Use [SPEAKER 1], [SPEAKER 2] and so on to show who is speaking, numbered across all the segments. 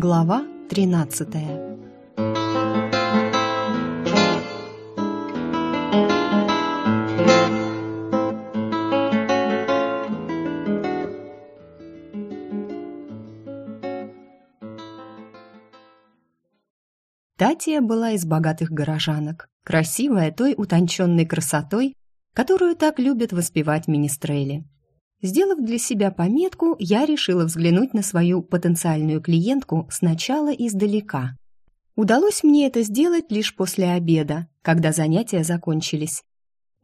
[SPEAKER 1] Глава 13 Татья была из богатых горожанок, красивая той утонченной красотой, которую так любят воспевать министрели. Сделав для себя пометку, я решила взглянуть на свою потенциальную клиентку сначала издалека. Удалось мне это сделать лишь после обеда, когда занятия закончились.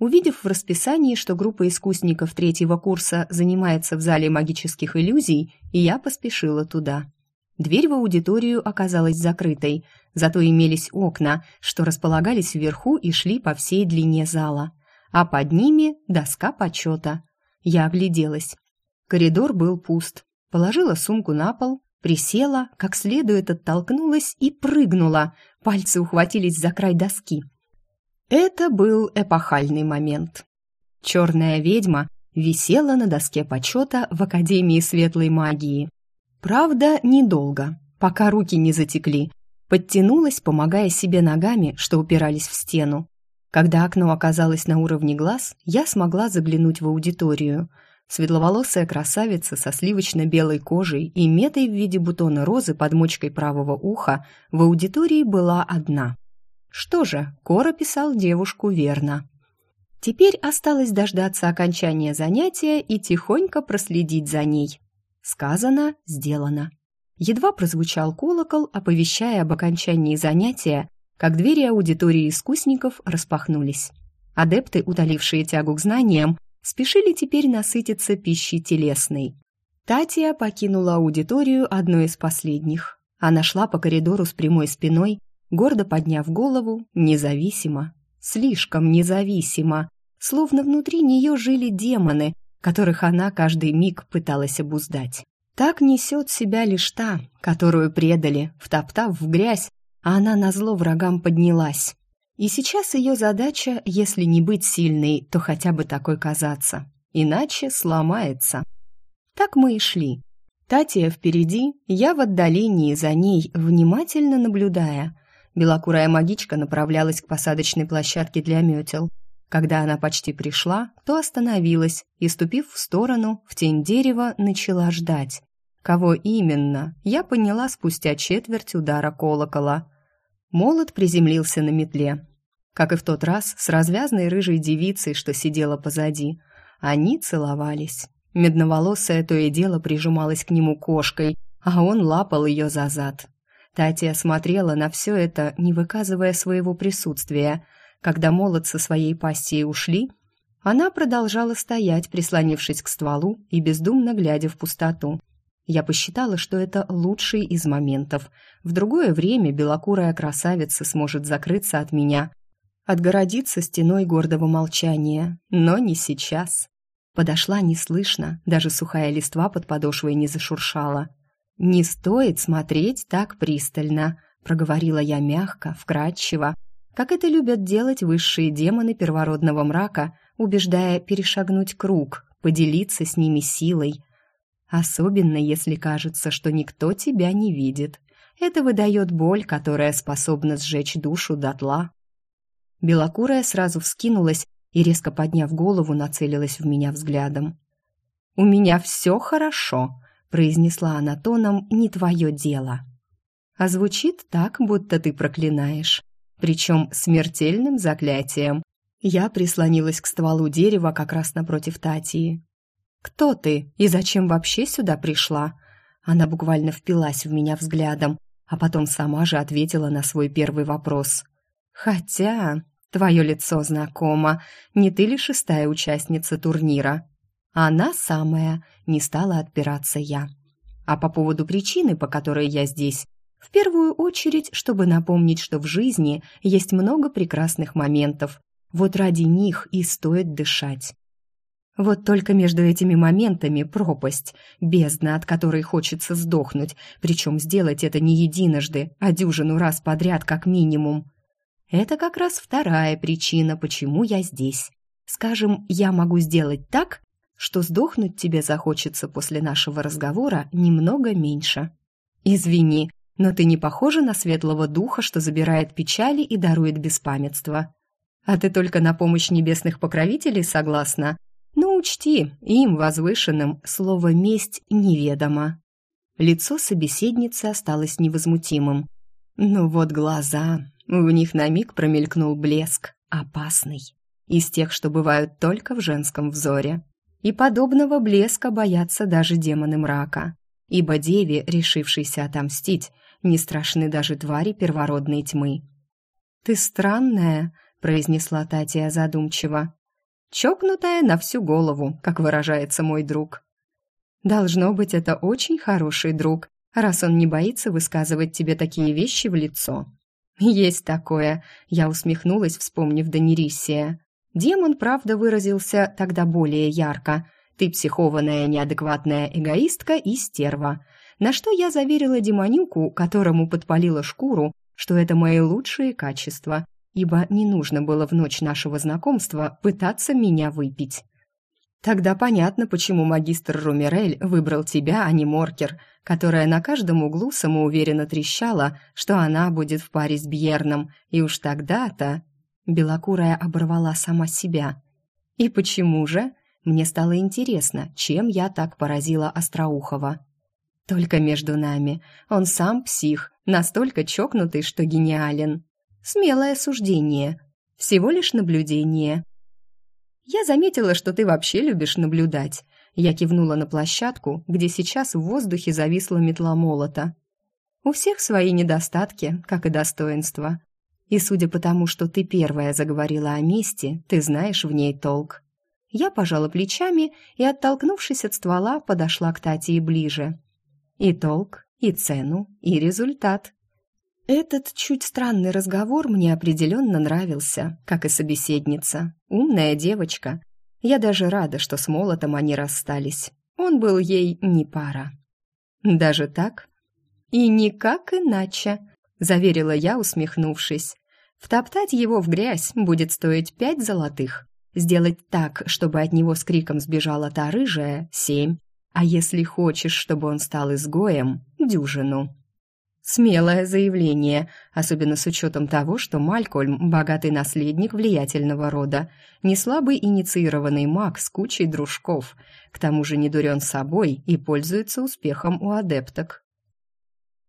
[SPEAKER 1] Увидев в расписании, что группа искусников третьего курса занимается в зале магических иллюзий, я поспешила туда. Дверь в аудиторию оказалась закрытой, зато имелись окна, что располагались вверху и шли по всей длине зала, а под ними доска почета – я огляделась. Коридор был пуст. Положила сумку на пол, присела, как следует оттолкнулась и прыгнула. Пальцы ухватились за край доски. Это был эпохальный момент. Черная ведьма висела на доске почета в Академии светлой магии. Правда, недолго, пока руки не затекли. Подтянулась, помогая себе ногами, что упирались в стену. Когда окно оказалось на уровне глаз, я смогла заглянуть в аудиторию. Светловолосая красавица со сливочно-белой кожей и метой в виде бутона розы под мочкой правого уха в аудитории была одна. Что же, Кора писал девушку верно. Теперь осталось дождаться окончания занятия и тихонько проследить за ней. Сказано, сделано. Едва прозвучал колокол, оповещая об окончании занятия, как двери аудитории искусников распахнулись. Адепты, утолившие тягу к знаниям, спешили теперь насытиться пищей телесной. Татья покинула аудиторию одной из последних. Она шла по коридору с прямой спиной, гордо подняв голову, независимо, слишком независимо, словно внутри нее жили демоны, которых она каждый миг пыталась обуздать. Так несет себя лишь та, которую предали, втоптав в грязь а она назло врагам поднялась. И сейчас ее задача, если не быть сильной, то хотя бы такой казаться. Иначе сломается. Так мы и шли. Татья впереди, я в отдалении за ней, внимательно наблюдая. Белокурая магичка направлялась к посадочной площадке для метел. Когда она почти пришла, то остановилась и, ступив в сторону, в тень дерева, начала ждать. Кого именно, я поняла спустя четверть удара колокола. Молот приземлился на метле. Как и в тот раз, с развязной рыжей девицей, что сидела позади. Они целовались. Медноволосая то и дело прижималась к нему кошкой, а он лапал ее за зад. Татья смотрела на все это, не выказывая своего присутствия. Когда молот со своей пассией ушли, она продолжала стоять, прислонившись к стволу и бездумно глядя в пустоту. Я посчитала, что это лучший из моментов. В другое время белокурая красавица сможет закрыться от меня, отгородиться стеной гордого молчания, но не сейчас. Подошла неслышно, даже сухая листва под подошвой не зашуршала. «Не стоит смотреть так пристально», — проговорила я мягко, вкрадчиво, как это любят делать высшие демоны первородного мрака, убеждая перешагнуть круг, поделиться с ними силой — Особенно, если кажется, что никто тебя не видит. Это выдает боль, которая способна сжечь душу дотла. Белокурая сразу вскинулась и, резко подняв голову, нацелилась в меня взглядом. «У меня все хорошо», — произнесла она тоном «не твое дело». А звучит так, будто ты проклинаешь, причем смертельным заклятием. Я прислонилась к стволу дерева как раз напротив Татии. «Кто ты и зачем вообще сюда пришла?» Она буквально впилась в меня взглядом, а потом сама же ответила на свой первый вопрос. «Хотя твое лицо знакомо, не ты ли шестая участница турнира?» «Она самая», — не стала отпираться я. «А по поводу причины, по которой я здесь, в первую очередь, чтобы напомнить, что в жизни есть много прекрасных моментов. Вот ради них и стоит дышать. Вот только между этими моментами пропасть, бездна, от которой хочется сдохнуть, причем сделать это не единожды, а дюжину раз подряд как минимум. Это как раз вторая причина, почему я здесь. Скажем, я могу сделать так, что сдохнуть тебе захочется после нашего разговора немного меньше. Извини, но ты не похожа на светлого духа, что забирает печали и дарует беспамятство. А ты только на помощь небесных покровителей согласна? Ну, учти, им, возвышенным, слово «месть» неведомо». Лицо собеседницы осталось невозмутимым. Ну вот глаза, в них на миг промелькнул блеск, опасный, из тех, что бывают только в женском взоре. И подобного блеска боятся даже демоны мрака, ибо деве, решившейся отомстить, не страшны даже твари первородной тьмы. «Ты странная», — произнесла Татья задумчиво. «Чокнутая на всю голову», как выражается мой друг. «Должно быть, это очень хороший друг, раз он не боится высказывать тебе такие вещи в лицо». «Есть такое», — я усмехнулась, вспомнив Данирисия. Демон, правда, выразился тогда более ярко. «Ты психованная, неадекватная эгоистка и стерва на что я заверила демонюку, которому подпалила шкуру, что это мои лучшие качества, ибо не нужно было в ночь нашего знакомства пытаться меня выпить. Тогда понятно, почему магистр Румерель выбрал тебя, а не Моркер, которая на каждом углу самоуверенно трещала, что она будет в паре с Бьерном, и уж тогда-то... Белокурая оборвала сама себя. И почему же? Мне стало интересно, чем я так поразила Остроухова. Только между нами. Он сам псих, настолько чокнутый, что гениален. Смелое суждение. Всего лишь наблюдение. Я заметила, что ты вообще любишь наблюдать. Я кивнула на площадку, где сейчас в воздухе зависла метла молота. У всех свои недостатки, как и достоинства. И судя по тому, что ты первая заговорила о месте, ты знаешь в ней толк. Я пожала плечами и, оттолкнувшись от ствола, подошла к Татье ближе. И толк, и цену, и результат. Этот чуть странный разговор мне определенно нравился, как и собеседница. Умная девочка. Я даже рада, что с молотом они расстались. Он был ей не пара. Даже так? И никак иначе, заверила я, усмехнувшись. Втоптать его в грязь будет стоить пять золотых. Сделать так, чтобы от него с криком сбежала та рыжая — семь. А если хочешь, чтобы он стал изгоем, дюжину. Смелое заявление, особенно с учетом того, что Малькольм – богатый наследник влиятельного рода, не слабый инициированный маг с кучей дружков, к тому же не дурен собой и пользуется успехом у адепток.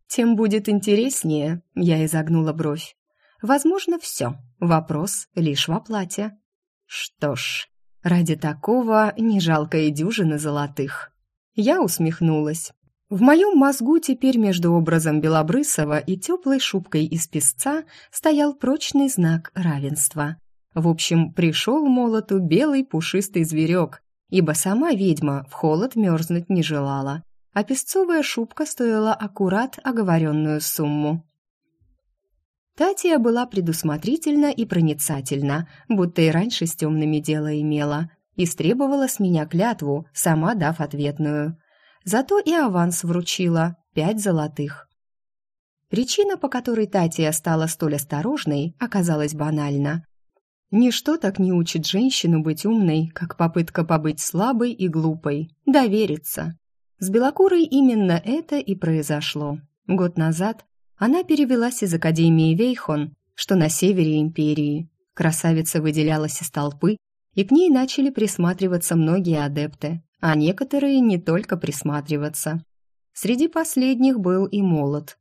[SPEAKER 1] «Тем будет интереснее», – я изогнула бровь. «Возможно, все. Вопрос лишь в оплате». «Что ж, ради такого не жалко и дюжины золотых». Я усмехнулась. В моем мозгу теперь между образом Белобрысова и теплой шубкой из песца стоял прочный знак равенства. В общем, пришел молоту белый пушистый зверек, ибо сама ведьма в холод мерзнуть не желала, а песцовая шубка стоила аккурат оговоренную сумму. Татья была предусмотрительна и проницательна, будто и раньше с темными дело имела истребовала с меня клятву, сама дав ответную. Зато и аванс вручила – пять золотых. Причина, по которой Татья стала столь осторожной, оказалась банальна. Ничто так не учит женщину быть умной, как попытка побыть слабой и глупой, довериться. С Белокурой именно это и произошло. Год назад она перевелась из Академии Вейхон, что на севере империи. Красавица выделялась из толпы, и к ней начали присматриваться многие адепты, а некоторые не только присматриваться. Среди последних был и молот.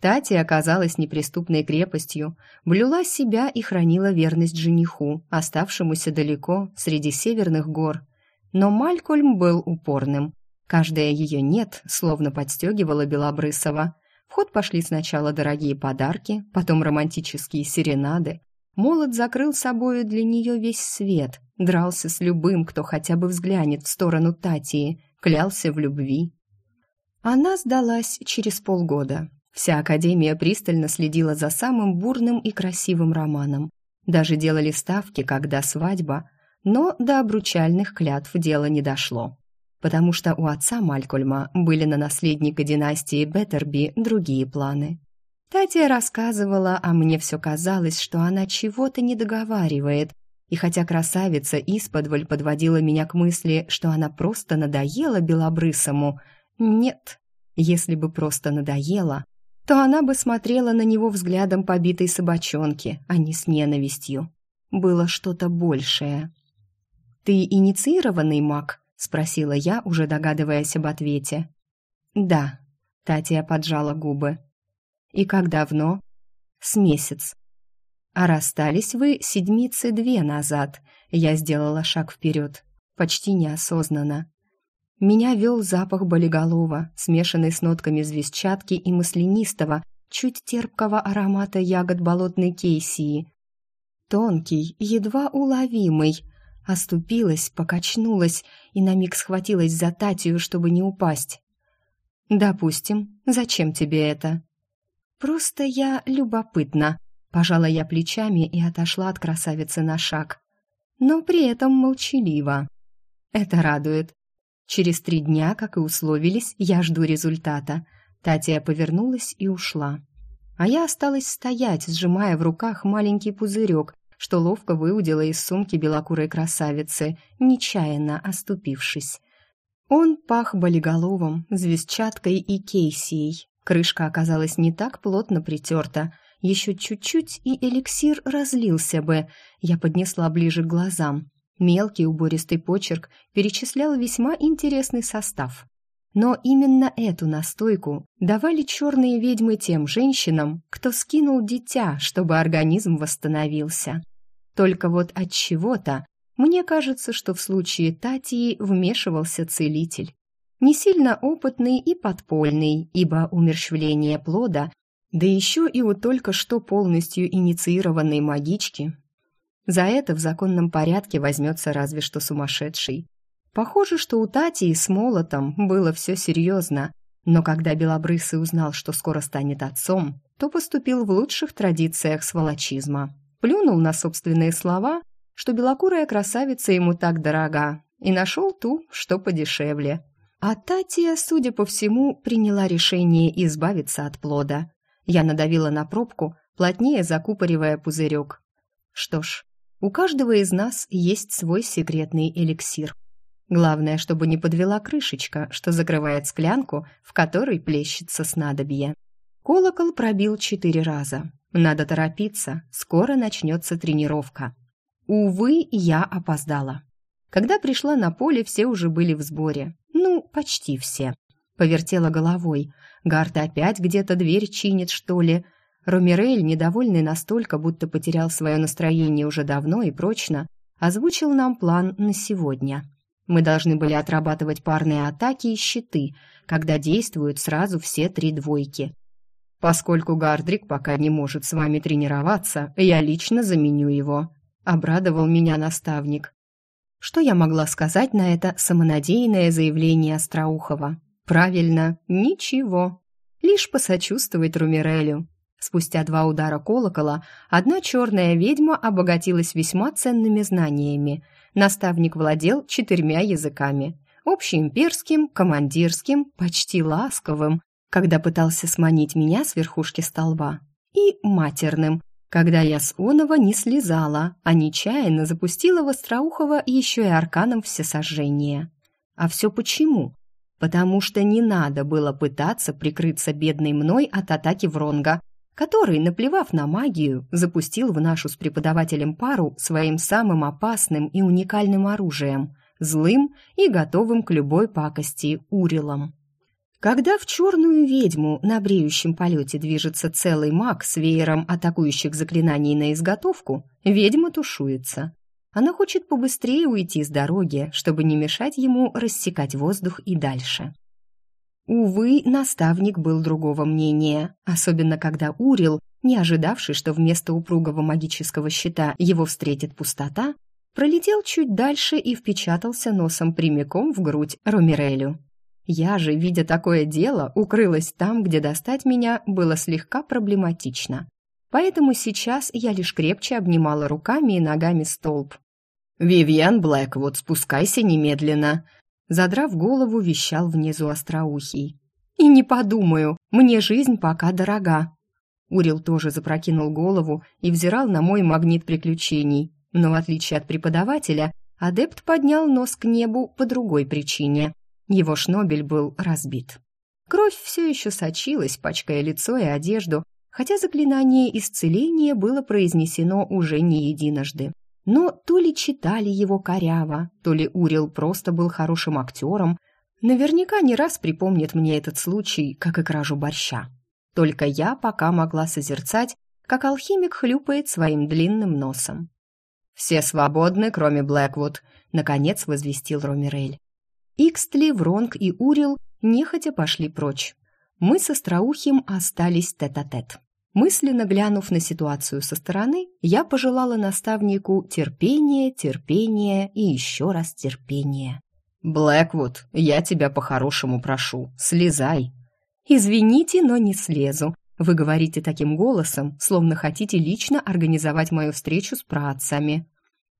[SPEAKER 1] Тати оказалась неприступной крепостью, блюла себя и хранила верность жениху, оставшемуся далеко, среди северных гор. Но Малькольм был упорным. Каждая ее «нет» словно подстегивала Белобрысова. В ход пошли сначала дорогие подарки, потом романтические серенады, Молот закрыл собою для нее весь свет, дрался с любым, кто хотя бы взглянет в сторону Татии, клялся в любви. Она сдалась через полгода. Вся Академия пристально следила за самым бурным и красивым романом. Даже делали ставки, когда свадьба, но до обручальных клятв дело не дошло. Потому что у отца Малькольма были на наследника династии Беттерби другие планы. Татья рассказывала, а мне все казалось, что она чего-то не договаривает. И хотя красавица исподволь подводила меня к мысли, что она просто надоела белобрысому, нет, если бы просто надоела, то она бы смотрела на него взглядом побитой собачонки, а не с ненавистью. Было что-то большее. «Ты инициированный маг?» — спросила я, уже догадываясь об ответе. «Да», — Татья поджала губы. «И как давно?» «С месяц». «А расстались вы седмицы две назад», — я сделала шаг вперед, почти неосознанно. Меня вел запах болиголова, смешанный с нотками звездчатки и маслянистого, чуть терпкого аромата ягод болотной кейсии. Тонкий, едва уловимый. Оступилась, покачнулась и на миг схватилась за Татью, чтобы не упасть. «Допустим. Зачем тебе это?» «Просто я любопытна», — пожала я плечами и отошла от красавицы на шаг. Но при этом молчалива. Это радует. Через три дня, как и условились, я жду результата. Татья повернулась и ушла. А я осталась стоять, сжимая в руках маленький пузырек, что ловко выудила из сумки белокурой красавицы, нечаянно оступившись. Он пах болиголовом, звездчаткой и кейсией. Крышка оказалась не так плотно притерта. Еще чуть-чуть, и эликсир разлился бы. Я поднесла ближе к глазам. Мелкий убористый почерк перечислял весьма интересный состав. Но именно эту настойку давали черные ведьмы тем женщинам, кто скинул дитя, чтобы организм восстановился. Только вот от чего-то мне кажется, что в случае Татии вмешивался целитель. Не сильно опытный и подпольный, ибо умерщвление плода, да еще и у только что полностью инициированной магички, за это в законном порядке возьмется разве что сумасшедший. Похоже, что у Тати с молотом было все серьезно, но когда Белобрысый узнал, что скоро станет отцом, то поступил в лучших традициях сволочизма. Плюнул на собственные слова, что белокурая красавица ему так дорога, и нашел ту, что подешевле. А Татья, судя по всему, приняла решение избавиться от плода. Я надавила на пробку, плотнее закупоривая пузырек. Что ж, у каждого из нас есть свой секретный эликсир. Главное, чтобы не подвела крышечка, что закрывает склянку, в которой плещется снадобье. Колокол пробил четыре раза. Надо торопиться, скоро начнется тренировка. Увы, я опоздала. Когда пришла на поле, все уже были в сборе. Ну, почти все. Повертела головой. Гард опять где-то дверь чинит, что ли. Ромерель, недовольный настолько, будто потерял свое настроение уже давно и прочно, озвучил нам план на сегодня. Мы должны были отрабатывать парные атаки и щиты, когда действуют сразу все три двойки. Поскольку Гардрик пока не может с вами тренироваться, я лично заменю его, обрадовал меня наставник. Что я могла сказать на это самонадеянное заявление Остроухова? Правильно, ничего. Лишь посочувствовать Румирелю. Спустя два удара колокола одна черная ведьма обогатилась весьма ценными знаниями. Наставник владел четырьмя языками. Общеимперским, командирским, почти ласковым, когда пытался сманить меня с верхушки столба, и матерным, когда я с оного не слезала, а нечаянно запустила в Остроухова еще и арканом всесожжения. А все почему? Потому что не надо было пытаться прикрыться бедной мной от атаки Вронга, который, наплевав на магию, запустил в нашу с преподавателем пару своим самым опасным и уникальным оружием – злым и готовым к любой пакости урилом. Когда в черную ведьму на бреющем полете движется целый маг с веером атакующих заклинаний на изготовку, ведьма тушуется. Она хочет побыстрее уйти с дороги, чтобы не мешать ему рассекать воздух и дальше. Увы, наставник был другого мнения, особенно когда Урил, не ожидавший, что вместо упругого магического щита его встретит пустота, пролетел чуть дальше и впечатался носом прямиком в грудь Ромирелю. Я же, видя такое дело, укрылась там, где достать меня было слегка проблематично. Поэтому сейчас я лишь крепче обнимала руками и ногами столб. «Вивьен Блэквуд, спускайся немедленно!» Задрав голову, вещал внизу остроухий. «И не подумаю, мне жизнь пока дорога». Урил тоже запрокинул голову и взирал на мой магнит приключений. Но в отличие от преподавателя, адепт поднял нос к небу по другой причине. Его шнобель был разбит. Кровь все еще сочилась, пачкая лицо и одежду, хотя заклинание исцеления было произнесено уже не единожды. Но то ли читали его коряво, то ли Урил просто был хорошим актером, наверняка не раз припомнит мне этот случай, как и кражу борща. Только я пока могла созерцать, как алхимик хлюпает своим длинным носом. «Все свободны, кроме Блэквуд», — наконец возвестил Ромерель. Икстли, Вронг и Урил нехотя пошли прочь. Мы со Страухим остались тет-а-тет. -тет. Мысленно глянув на ситуацию со стороны, я пожелала наставнику терпения, терпения и еще раз терпения. «Блэквуд, я тебя по-хорошему прошу, слезай!» «Извините, но не слезу. Вы говорите таким голосом, словно хотите лично организовать мою встречу с праотцами».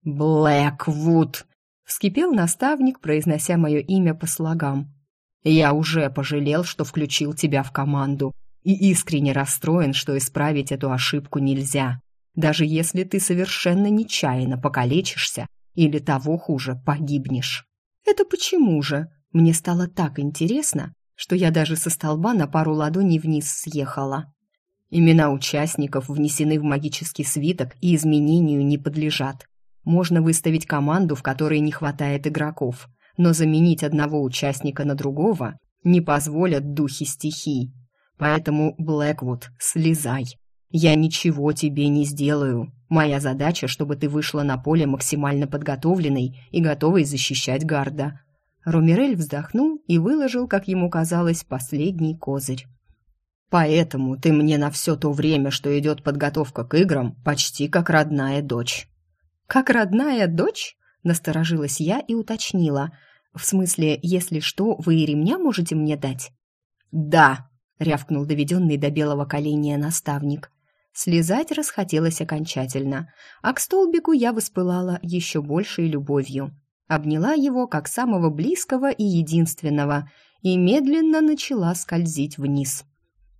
[SPEAKER 1] «Блэквуд!» — вскипел наставник, произнося мое имя по слогам. «Я уже пожалел, что включил тебя в команду и искренне расстроен, что исправить эту ошибку нельзя, даже если ты совершенно нечаянно покалечишься или того хуже погибнешь. Это почему же? Мне стало так интересно, что я даже со столба на пару ладоней вниз съехала. Имена участников внесены в магический свиток и изменению не подлежат. Можно выставить команду, в которой не хватает игроков, но заменить одного участника на другого не позволят духи стихий. Поэтому, Блэквуд, слезай. Я ничего тебе не сделаю. Моя задача, чтобы ты вышла на поле максимально подготовленной и готовой защищать гарда». Ромерель вздохнул и выложил, как ему казалось, последний козырь. «Поэтому ты мне на все то время, что идет подготовка к играм, почти как родная дочь». «Как родная дочь?» – насторожилась я и уточнила. «В смысле, если что, вы и ремня можете мне дать?» «Да», рявкнул доведенный до белого коленя наставник. Слезать расхотелось окончательно, а к столбику я воспылала еще большей любовью. Обняла его как самого близкого и единственного и медленно начала скользить вниз.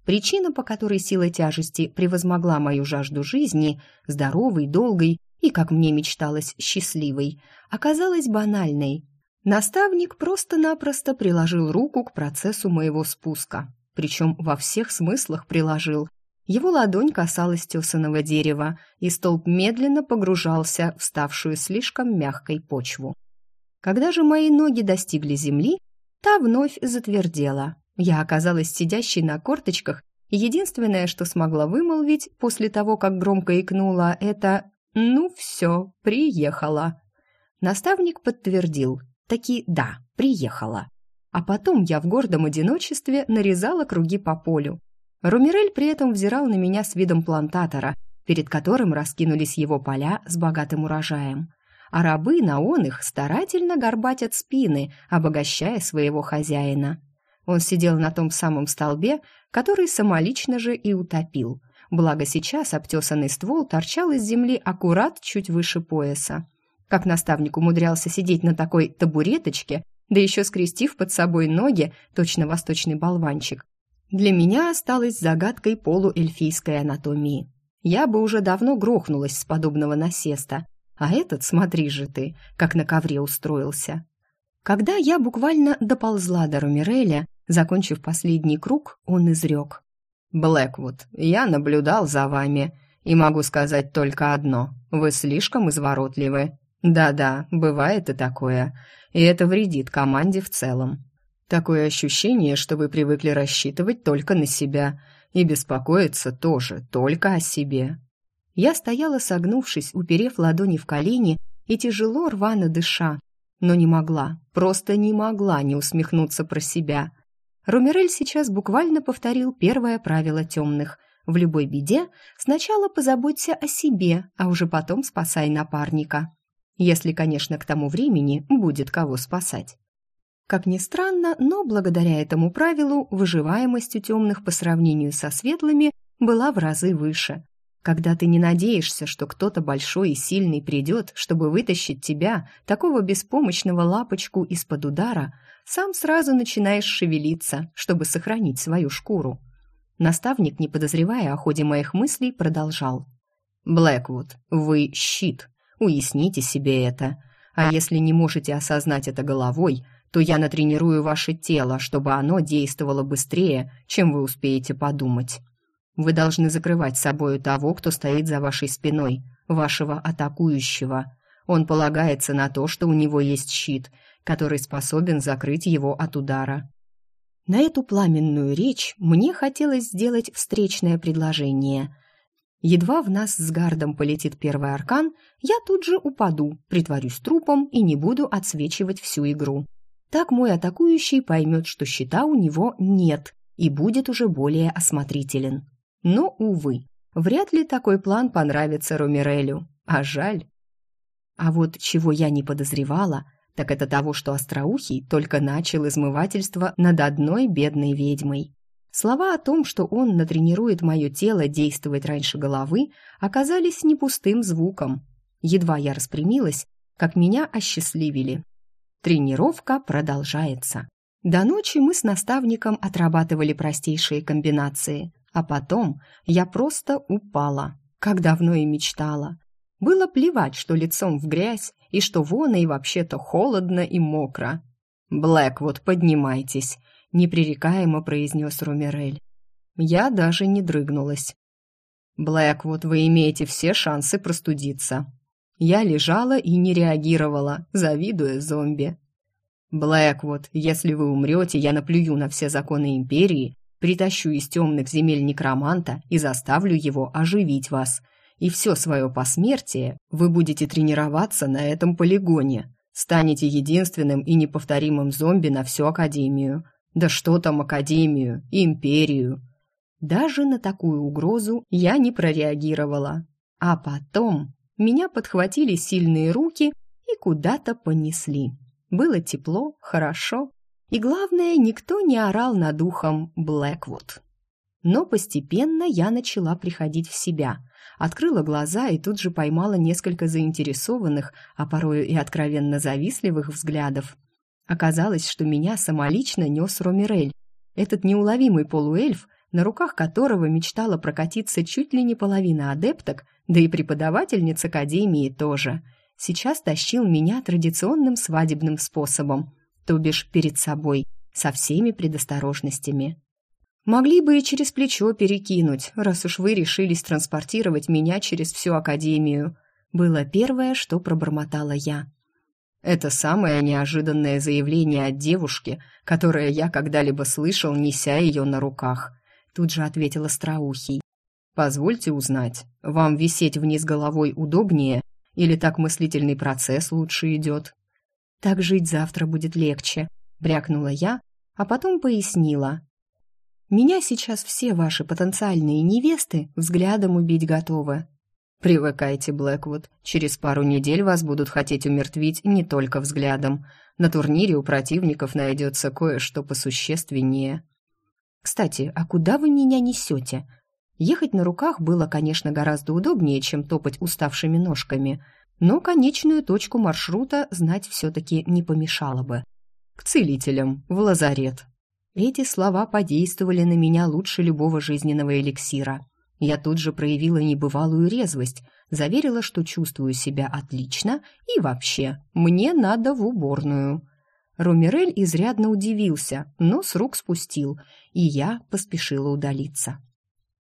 [SPEAKER 1] Причина, по которой сила тяжести превозмогла мою жажду жизни, здоровой, долгой и, как мне мечталось, счастливой, оказалась банальной. Наставник просто-напросто приложил руку к процессу моего спуска, причем во всех смыслах приложил. Его ладонь касалась тесаного дерева, и столб медленно погружался в ставшую слишком мягкой почву. Когда же мои ноги достигли земли, та вновь затвердела. Я оказалась сидящей на корточках, и единственное, что смогла вымолвить после того, как громко икнула, это «Ну все, приехала». Наставник подтвердил, таки «да, приехала». А потом я в гордом одиночестве нарезала круги по полю. Румирель при этом взирал на меня с видом плантатора, перед которым раскинулись его поля с богатым урожаем. А рабы на он их старательно горбатят спины, обогащая своего хозяина. Он сидел на том самом столбе, который самолично же и утопил. Благо сейчас обтесанный ствол торчал из земли аккурат чуть выше пояса. Как наставник умудрялся сидеть на такой табуреточке, да еще скрестив под собой ноги, точно восточный болванчик. Для меня осталось загадкой полуэльфийской анатомии. Я бы уже давно грохнулась с подобного насеста, а этот, смотри же ты, как на ковре устроился. Когда я буквально доползла до Румиреля, закончив последний круг, он изрек. «Блэквуд, я наблюдал за вами, и могу сказать только одно. Вы слишком изворотливы. Да-да, бывает и такое и это вредит команде в целом. Такое ощущение, что вы привыкли рассчитывать только на себя и беспокоиться тоже только о себе. Я стояла согнувшись, уперев ладони в колени и тяжело рвано дыша, но не могла, просто не могла не усмехнуться про себя. Румерель сейчас буквально повторил первое правило темных. В любой беде сначала позаботься о себе, а уже потом спасай напарника. Если, конечно, к тому времени будет кого спасать. Как ни странно, но благодаря этому правилу выживаемость у темных по сравнению со светлыми была в разы выше. Когда ты не надеешься, что кто-то большой и сильный придет, чтобы вытащить тебя, такого беспомощного лапочку из-под удара, сам сразу начинаешь шевелиться, чтобы сохранить свою шкуру. Наставник, не подозревая о ходе моих мыслей, продолжал. «Блэквуд, вы щит. Уясните себе это. А если не можете осознать это головой, то я натренирую ваше тело, чтобы оно действовало быстрее, чем вы успеете подумать. Вы должны закрывать собою того, кто стоит за вашей спиной, вашего атакующего. Он полагается на то, что у него есть щит, который способен закрыть его от удара. На эту пламенную речь мне хотелось сделать встречное предложение. Едва в нас с Гардом полетит первый аркан, я тут же упаду, притворюсь трупом и не буду отсвечивать всю игру. Так мой атакующий поймет, что щита у него нет и будет уже более осмотрителен. Но, увы, вряд ли такой план понравится Ромерелю, а жаль. А вот чего я не подозревала – так это того, что Остроухий только начал измывательство над одной бедной ведьмой. Слова о том, что он натренирует мое тело действовать раньше головы, оказались не пустым звуком. Едва я распрямилась, как меня осчастливили. Тренировка продолжается. До ночи мы с наставником отрабатывали простейшие комбинации, а потом я просто упала, как давно и мечтала. Было плевать, что лицом в грязь, и что вон и вообще-то холодно и мокро. «Блэквуд, поднимайтесь», — непререкаемо произнес Румерель. Я даже не дрыгнулась. «Блэквуд, вы имеете все шансы простудиться». Я лежала и не реагировала, завидуя зомби. «Блэквуд, если вы умрете, я наплюю на все законы Империи, притащу из темных земель некроманта и заставлю его оживить вас и все свое посмертие вы будете тренироваться на этом полигоне. Станете единственным и неповторимым зомби на всю Академию. Да что там Академию, Империю. Даже на такую угрозу я не прореагировала. А потом меня подхватили сильные руки и куда-то понесли. Было тепло, хорошо. И главное, никто не орал над ухом Блэквуд. Но постепенно я начала приходить в себя – открыла глаза и тут же поймала несколько заинтересованных, а порою и откровенно завистливых взглядов. Оказалось, что меня самолично нес Ромирель, этот неуловимый полуэльф, на руках которого мечтала прокатиться чуть ли не половина адепток, да и преподавательниц Академии тоже. Сейчас тащил меня традиционным свадебным способом, то бишь перед собой, со всеми предосторожностями. Могли бы и через плечо перекинуть, раз уж вы решились транспортировать меня через всю академию. Было первое, что пробормотала я. Это самое неожиданное заявление от девушки, которое я когда-либо слышал, неся ее на руках. Тут же ответила Страухий. Позвольте узнать, вам висеть вниз головой удобнее или так мыслительный процесс лучше идет? Так жить завтра будет легче, брякнула я, а потом пояснила. Меня сейчас все ваши потенциальные невесты взглядом убить готовы. Привыкайте, Блэквуд. Через пару недель вас будут хотеть умертвить не только взглядом. На турнире у противников найдется кое-что посущественнее. Кстати, а куда вы меня несете? Ехать на руках было, конечно, гораздо удобнее, чем топать уставшими ножками, но конечную точку маршрута знать все-таки не помешало бы. К целителям, в лазарет. Эти слова подействовали на меня лучше любого жизненного эликсира. Я тут же проявила небывалую резвость, заверила, что чувствую себя отлично и вообще, мне надо в уборную. Ромерель изрядно удивился, но с рук спустил, и я поспешила удалиться.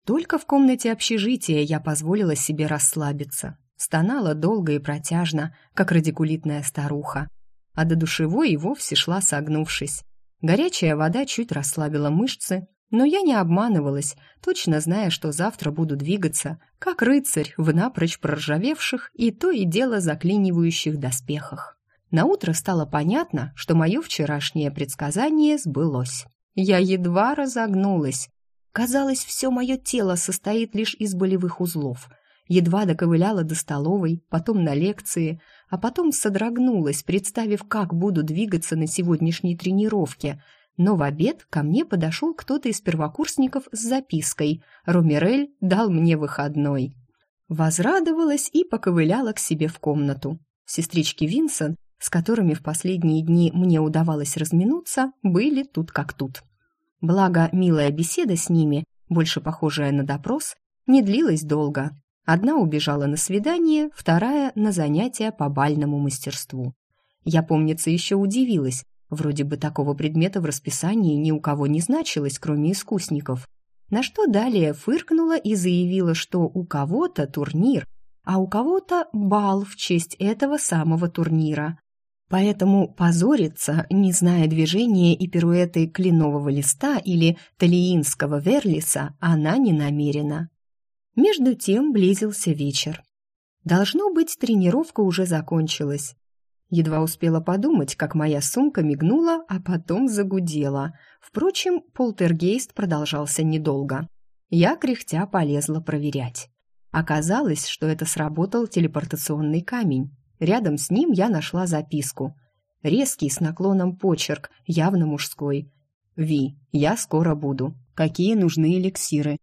[SPEAKER 1] Только в комнате общежития я позволила себе расслабиться. Стонала долго и протяжно, как радикулитная старуха, а до душевой и вовсе шла согнувшись. Горячая вода чуть расслабила мышцы, но я не обманывалась, точно зная, что завтра буду двигаться, как рыцарь в напрочь проржавевших и то и дело заклинивающих доспехах. Наутро стало понятно, что мое вчерашнее предсказание сбылось. Я едва разогнулась. Казалось, все мое тело состоит лишь из болевых узлов — едва доковыляла до столовой, потом на лекции, а потом содрогнулась, представив, как буду двигаться на сегодняшней тренировке. Но в обед ко мне подошел кто-то из первокурсников с запиской «Ромерель дал мне выходной». Возрадовалась и поковыляла к себе в комнату. Сестрички Винсент, с которыми в последние дни мне удавалось разминуться, были тут как тут. Благо, милая беседа с ними, больше похожая на допрос, не длилась долго, Одна убежала на свидание, вторая — на занятия по бальному мастерству. Я, помнится, еще удивилась, Вроде бы такого предмета в расписании ни у кого не значилось, кроме искусников. На что далее фыркнула и заявила, что у кого-то турнир, а у кого-то бал в честь этого самого турнира. Поэтому позориться, не зная движения и пируэты кленового листа или талиинского верлиса, она не намерена. Между тем близился вечер. Должно быть, тренировка уже закончилась. Едва успела подумать, как моя сумка мигнула, а потом загудела. Впрочем, полтергейст продолжался недолго. Я, кряхтя, полезла проверять. Оказалось, что это сработал телепортационный камень. Рядом с ним я нашла записку. Резкий с наклоном почерк, явно мужской. «Ви, я скоро буду. Какие нужны эликсиры?»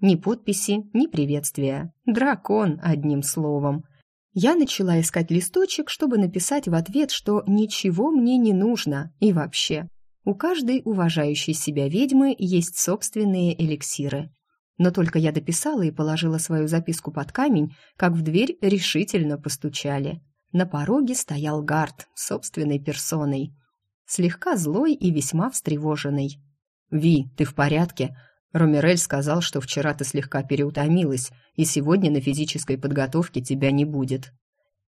[SPEAKER 1] Ни подписи, ни приветствия. Дракон, одним словом. Я начала искать листочек, чтобы написать в ответ, что ничего мне не нужно и вообще. У каждой уважающей себя ведьмы есть собственные эликсиры. Но только я дописала и положила свою записку под камень, как в дверь решительно постучали. На пороге стоял Гард собственной персоной. Слегка злой и весьма встревоженный. «Ви, ты в порядке?» Ромерель сказал, что вчера ты слегка переутомилась, и сегодня на физической подготовке тебя не будет.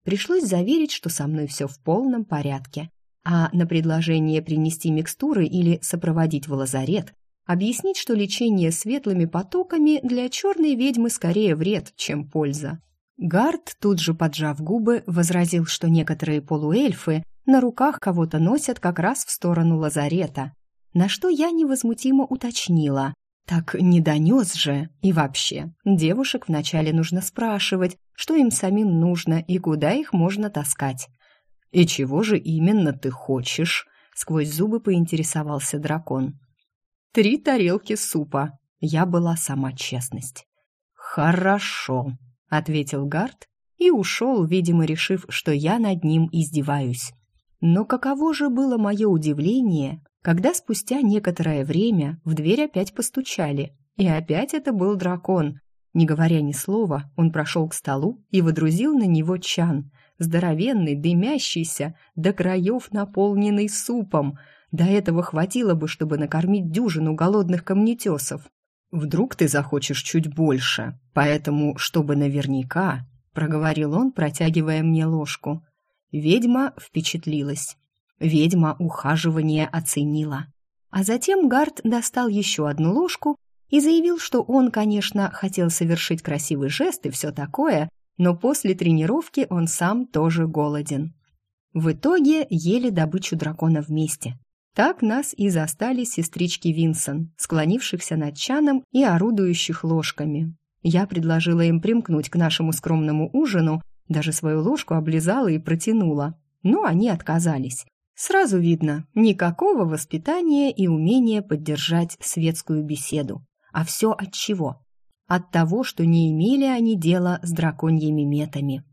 [SPEAKER 1] Пришлось заверить, что со мной все в полном порядке. А на предложение принести микстуры или сопроводить в лазарет, объяснить, что лечение светлыми потоками для черной ведьмы скорее вред, чем польза. Гард, тут же поджав губы, возразил, что некоторые полуэльфы на руках кого-то носят как раз в сторону лазарета, на что я невозмутимо уточнила. Так не донес же. И вообще, девушек вначале нужно спрашивать, что им самим нужно и куда их можно таскать. «И чего же именно ты хочешь?» — сквозь зубы поинтересовался дракон. «Три тарелки супа». Я была сама честность. «Хорошо», — ответил Гард и ушел, видимо, решив, что я над ним издеваюсь. Но каково же было мое удивление, когда спустя некоторое время в дверь опять постучали, и опять это был дракон. Не говоря ни слова, он прошел к столу и водрузил на него чан, здоровенный, дымящийся, до краев наполненный супом. До этого хватило бы, чтобы накормить дюжину голодных камнетесов. «Вдруг ты захочешь чуть больше, поэтому, чтобы наверняка», — проговорил он, протягивая мне ложку. Ведьма впечатлилась. Ведьма ухаживание оценила. А затем Гард достал еще одну ложку и заявил, что он, конечно, хотел совершить красивый жест и все такое, но после тренировки он сам тоже голоден. В итоге ели добычу дракона вместе. Так нас и застали сестрички Винсон, склонившихся над чаном и орудующих ложками. Я предложила им примкнуть к нашему скромному ужину, даже свою ложку облизала и протянула, но они отказались. Сразу видно, никакого воспитания и умения поддержать светскую беседу. А все от чего? От того, что не имели они дела с драконьими метами.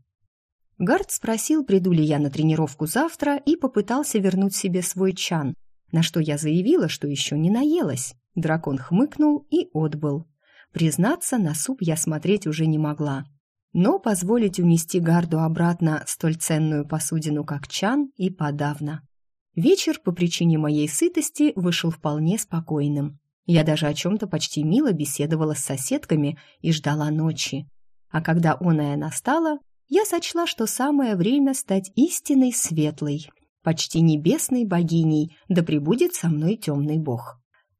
[SPEAKER 1] Гард спросил, приду ли я на тренировку завтра, и попытался вернуть себе свой чан, на что я заявила, что еще не наелась. Дракон хмыкнул и отбыл. Признаться, на суп я смотреть уже не могла. Но позволить унести Гарду обратно столь ценную посудину, как чан, и подавно. Вечер по причине моей сытости вышел вполне спокойным. Я даже о чем-то почти мило беседовала с соседками и ждала ночи. А когда оная настала, я сочла, что самое время стать истинной светлой, почти небесной богиней, да пребудет со мной темный бог.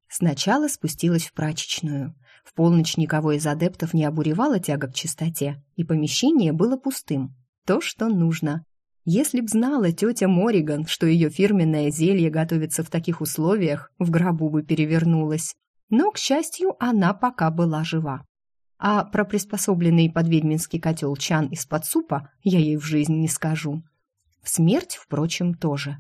[SPEAKER 1] Сначала спустилась в прачечную. В полночь никого из адептов не обуревала тяга к чистоте, и помещение было пустым. То, что нужно. Если б знала тетя Мориган, что ее фирменное зелье готовится в таких условиях, в гробу бы перевернулась. Но, к счастью, она пока была жива. А про приспособленный под ведьминский котел чан из-под супа я ей в жизни не скажу. В смерть, впрочем, тоже.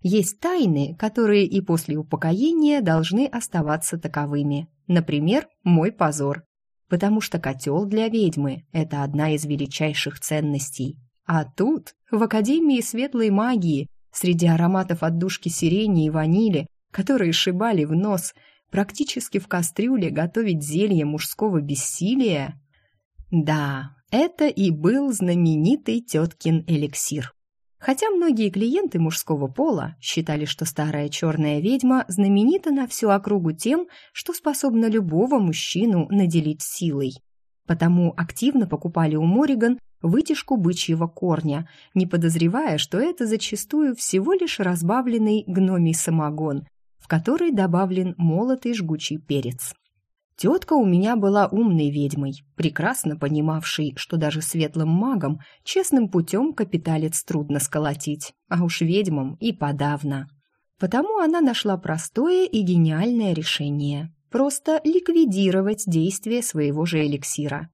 [SPEAKER 1] Есть тайны, которые и после упокоения должны оставаться таковыми. Например, мой позор. Потому что котел для ведьмы – это одна из величайших ценностей. А тут, в Академии светлой магии, среди ароматов отдушки сирени и ванили, которые шибали в нос, практически в кастрюле готовить зелье мужского бессилия. Да, это и был знаменитый теткин эликсир. Хотя многие клиенты мужского пола считали, что старая черная ведьма знаменита на всю округу тем, что способна любого мужчину наделить силой. Потому активно покупали у Мориган вытяжку бычьего корня, не подозревая, что это зачастую всего лишь разбавленный гномий самогон, в который добавлен молотый жгучий перец. Тетка у меня была умной ведьмой, прекрасно понимавшей, что даже светлым магам честным путем капиталец трудно сколотить, а уж ведьмам и подавно. Потому она нашла простое и гениальное решение – просто ликвидировать действие своего же эликсира.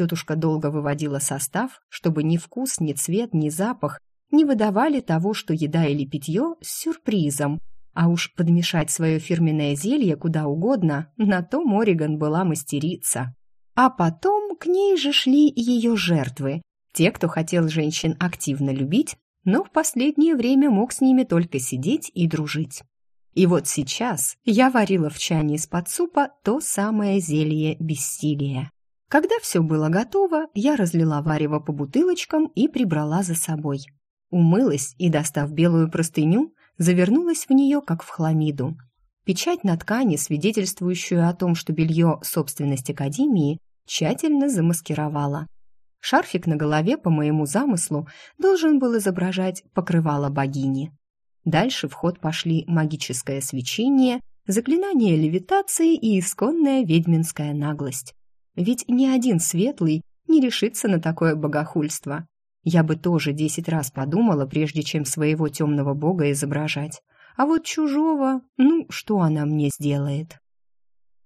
[SPEAKER 1] Тетушка долго выводила состав, чтобы ни вкус, ни цвет, ни запах не выдавали того, что еда или питье с сюрпризом, а уж подмешать свое фирменное зелье куда угодно, на то Мориган была мастерица. А потом к ней же шли ее жертвы, те, кто хотел женщин активно любить, но в последнее время мог с ними только сидеть и дружить. И вот сейчас я варила в чане из-под супа то самое зелье бессилия. Когда все было готово, я разлила варево по бутылочкам и прибрала за собой. Умылась и, достав белую простыню, завернулась в нее, как в хламиду. Печать на ткани, свидетельствующую о том, что белье – собственность Академии, тщательно замаскировала. Шарфик на голове, по моему замыслу, должен был изображать покрывало богини. Дальше в ход пошли магическое свечение, заклинание левитации и исконная ведьминская наглость. Ведь ни один светлый не решится на такое богохульство. Я бы тоже десять раз подумала, прежде чем своего темного бога изображать. А вот чужого, ну, что она мне сделает?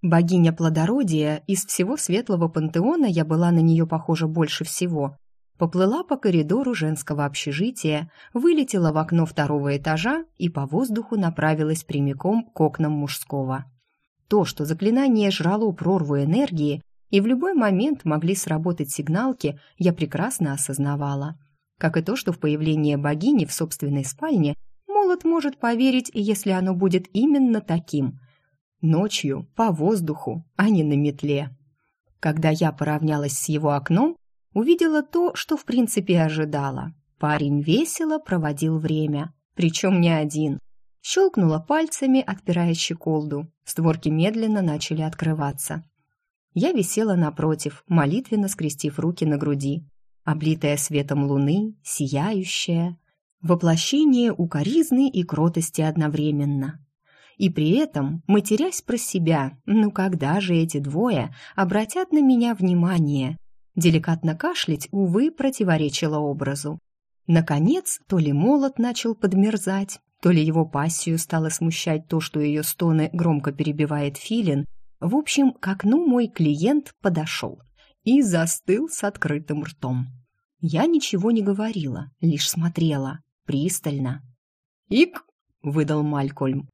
[SPEAKER 1] Богиня плодородия, из всего светлого пантеона я была на нее похожа больше всего. Поплыла по коридору женского общежития, вылетела в окно второго этажа и по воздуху направилась прямиком к окнам мужского. То, что заклинание жрало прорву энергии, и в любой момент могли сработать сигналки, я прекрасно осознавала. Как и то, что в появление богини в собственной спальне молот может поверить, если оно будет именно таким. Ночью, по воздуху, а не на метле. Когда я поравнялась с его окном, увидела то, что в принципе ожидала. Парень весело проводил время, причем не один. Щелкнула пальцами, отпирая щеколду. Створки медленно начали открываться. Я висела напротив, молитвенно скрестив руки на груди, облитая светом луны, сияющая, воплощение укоризны и кротости одновременно. И при этом, матерясь про себя, ну когда же эти двое обратят на меня внимание? Деликатно кашлять, увы, противоречило образу. Наконец, то ли молот начал подмерзать, то ли его пассию стало смущать то, что ее стоны громко перебивает филин, в общем, к окну мой клиент подошел и застыл с открытым ртом. Я ничего не говорила, лишь смотрела, пристально. «Ик!» — выдал Малькольм.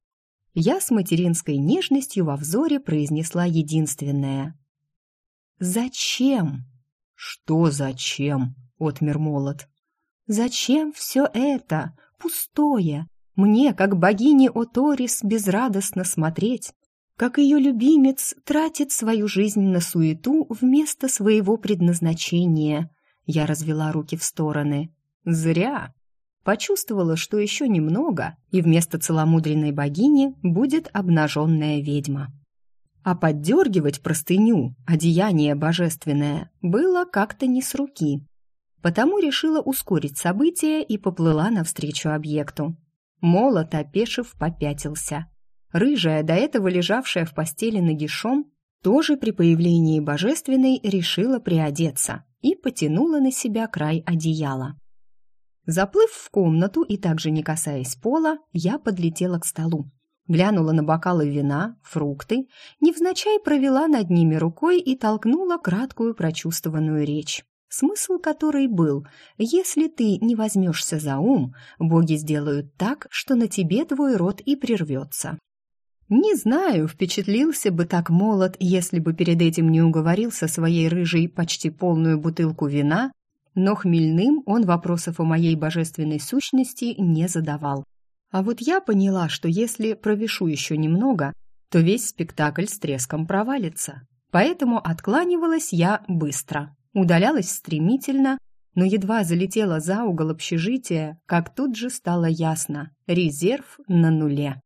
[SPEAKER 1] Я с материнской нежностью во взоре произнесла единственное. «Зачем?» «Что зачем?» — отмер молот. «Зачем все это? Пустое. Мне, как богине Оторис, безрадостно смотреть, как ее любимец тратит свою жизнь на суету вместо своего предназначения. Я развела руки в стороны. Зря. Почувствовала, что еще немного, и вместо целомудренной богини будет обнаженная ведьма. А поддергивать простыню, одеяние божественное, было как-то не с руки. Потому решила ускорить события и поплыла навстречу объекту. Молот, опешив, попятился. Рыжая, до этого лежавшая в постели нагишом, тоже при появлении божественной решила приодеться и потянула на себя край одеяла. Заплыв в комнату и также не касаясь пола, я подлетела к столу. Глянула на бокалы вина, фрукты, невзначай провела над ними рукой и толкнула краткую прочувствованную речь. Смысл которой был, если ты не возьмешься за ум, боги сделают так, что на тебе твой род и прервется. Не знаю, впечатлился бы так молод, если бы перед этим не уговорился своей рыжей почти полную бутылку вина, но хмельным он вопросов о моей божественной сущности не задавал. А вот я поняла, что если провешу еще немного, то весь спектакль с треском провалится. Поэтому откланивалась я быстро, удалялась стремительно, но едва залетела за угол общежития, как тут же стало ясно – резерв на нуле.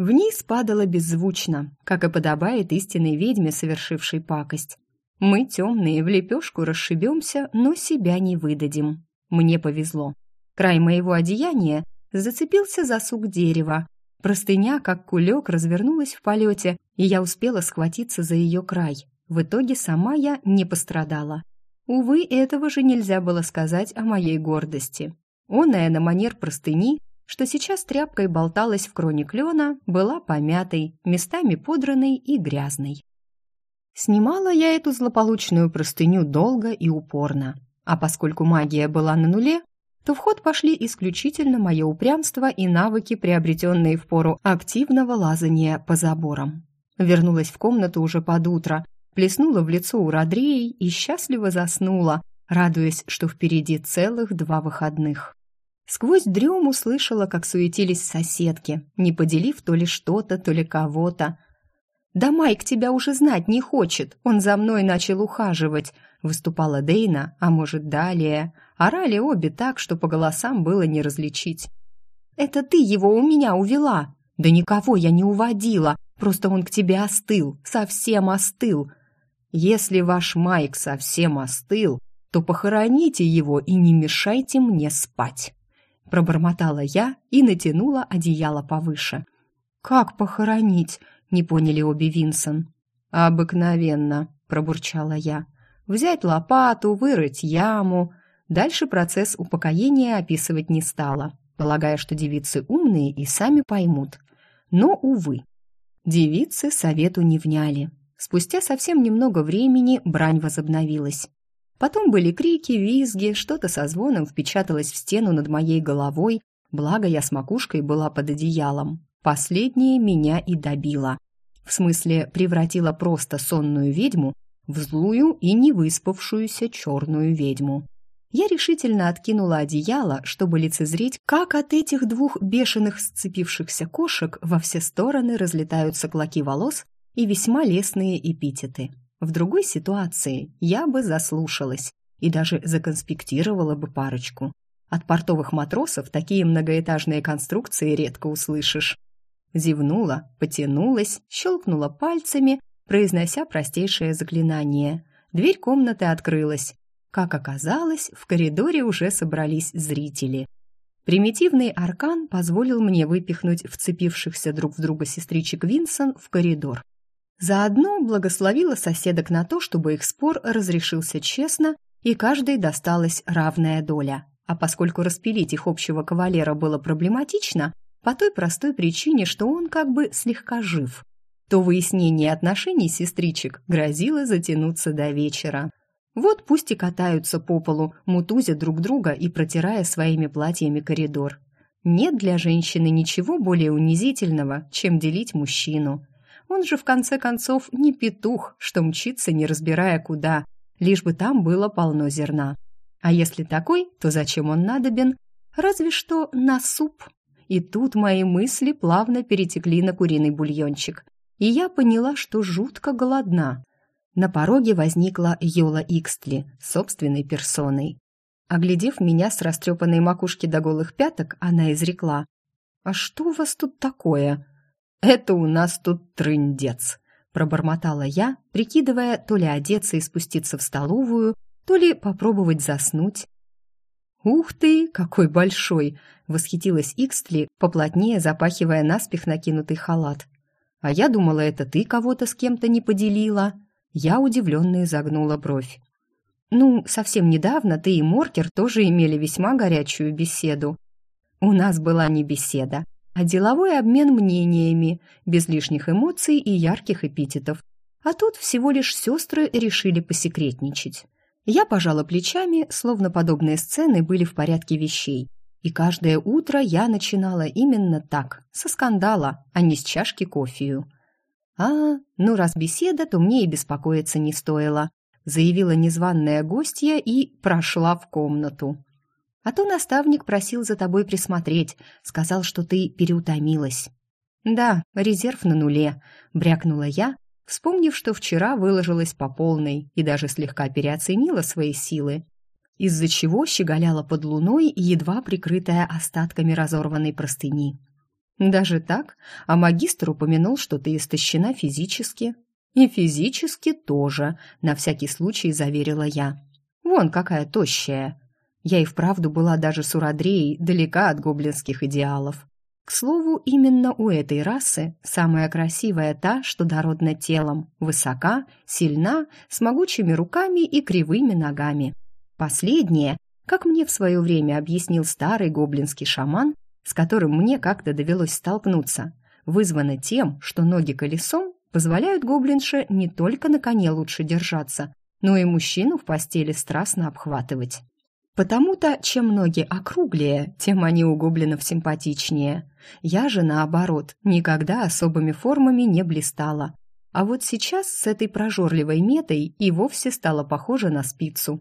[SPEAKER 1] Вниз падала беззвучно, как и подобает истинной ведьме, совершившей пакость. Мы, темные, в лепешку расшибемся, но себя не выдадим. Мне повезло. Край моего одеяния зацепился за сук дерева. Простыня, как кулек, развернулась в полете, и я успела схватиться за ее край. В итоге сама я не пострадала. Увы, этого же нельзя было сказать о моей гордости. Оная на манер простыни что сейчас тряпкой болталась в кроне клена, была помятой, местами подранной и грязной. Снимала я эту злополучную простыню долго и упорно, а поскольку магия была на нуле, то в ход пошли исключительно мое упрямство и навыки, приобретенные в пору активного лазания по заборам. Вернулась в комнату уже под утро, плеснула в лицо у Родреи и счастливо заснула, радуясь, что впереди целых два выходных. Сквозь дрему слышала, как суетились соседки, не поделив то ли что-то, то ли кого-то. «Да Майк тебя уже знать не хочет, он за мной начал ухаживать», выступала Дейна, а может далее. Орали обе так, что по голосам было не различить. «Это ты его у меня увела!» «Да никого я не уводила, просто он к тебе остыл, совсем остыл!» «Если ваш Майк совсем остыл, то похороните его и не мешайте мне спать!» Пробормотала я и натянула одеяло повыше. Как похоронить? не поняли обе Винсон. Обыкновенно, пробурчала я. Взять лопату, вырыть яму. Дальше процесс упокоения описывать не стала, полагая, что девицы умные и сами поймут. Но увы, девицы совету не вняли. Спустя совсем немного времени брань возобновилась. Потом были крики, визги, что-то со звоном впечаталось в стену над моей головой, благо я с макушкой была под одеялом. Последнее меня и добило. В смысле, превратила просто сонную ведьму в злую и невыспавшуюся черную ведьму. Я решительно откинула одеяло, чтобы лицезреть, как от этих двух бешеных сцепившихся кошек во все стороны разлетаются клоки волос и весьма лестные эпитеты. В другой ситуации я бы заслушалась и даже законспектировала бы парочку. От портовых матросов такие многоэтажные конструкции редко услышишь. Зевнула, потянулась, щелкнула пальцами, произнося простейшее заклинание. Дверь комнаты открылась. Как оказалось, в коридоре уже собрались зрители. Примитивный аркан позволил мне выпихнуть вцепившихся друг в друга сестричек Винсон в коридор. Заодно благословила соседок на то, чтобы их спор разрешился честно, и каждой досталась равная доля. А поскольку распилить их общего кавалера было проблематично, по той простой причине, что он как бы слегка жив, то выяснение отношений сестричек грозило затянуться до вечера. Вот пусть и катаются по полу, мутузя друг друга и протирая своими платьями коридор. Нет для женщины ничего более унизительного, чем делить мужчину. Он же, в конце концов, не петух, что мчится, не разбирая куда, лишь бы там было полно зерна. А если такой, то зачем он надобен? Разве что на суп. И тут мои мысли плавно перетекли на куриный бульончик. И я поняла, что жутко голодна. На пороге возникла Йола Икстли, собственной персоной. Оглядев меня с растрепанной макушки до голых пяток, она изрекла. «А что у вас тут такое?» «Это у нас тут трындец», — пробормотала я, прикидывая то ли одеться и спуститься в столовую, то ли попробовать заснуть. «Ух ты, какой большой!» — восхитилась Икстли, поплотнее запахивая наспех накинутый халат. «А я думала, это ты кого-то с кем-то не поделила». Я удивленно изогнула бровь. «Ну, совсем недавно ты и Моркер тоже имели весьма горячую беседу». «У нас была не беседа, а деловой обмен мнениями, без лишних эмоций и ярких эпитетов. А тут всего лишь сестры решили посекретничать. Я пожала плечами, словно подобные сцены были в порядке вещей. И каждое утро я начинала именно так, со скандала, а не с чашки кофею. «А, ну раз беседа, то мне и беспокоиться не стоило», заявила незваная гостья и прошла в комнату. А то наставник просил за тобой присмотреть, сказал, что ты переутомилась». «Да, резерв на нуле», — брякнула я, вспомнив, что вчера выложилась по полной и даже слегка переоценила свои силы. из-за чего щеголяла под луной, едва прикрытая остатками разорванной простыни. Даже так, а магистр упомянул, что ты истощена физически. И физически тоже, на всякий случай заверила я. Вон какая тощая. Я и вправду была даже с далека от гоблинских идеалов. К слову, именно у этой расы самая красивая та, что дородна телом, высока, сильна, с могучими руками и кривыми ногами. Последнее, как мне в свое время объяснил старый гоблинский шаман, с которым мне как-то довелось столкнуться, вызвано тем, что ноги колесом позволяют гоблинше не только на коне лучше держаться, но и мужчину в постели страстно обхватывать. Потому-то, чем ноги округлее, тем они у гоблинов симпатичнее. Я же, наоборот, никогда особыми формами не блистала. А вот сейчас с этой прожорливой метой и вовсе стала похожа на спицу.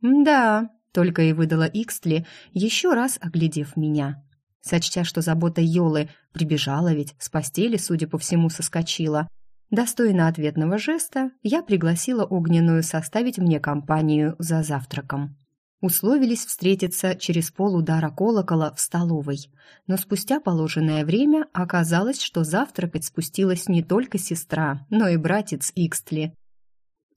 [SPEAKER 1] «Да», — только и выдала Икстли, еще раз оглядев меня. Сочтя, что забота Йолы прибежала ведь, с постели, судя по всему, соскочила. Достойно ответного жеста, я пригласила Огненную составить мне компанию за завтраком. Условились встретиться через полудара колокола в столовой, но спустя положенное время оказалось, что завтракать спустилась не только сестра, но и братец Икстли.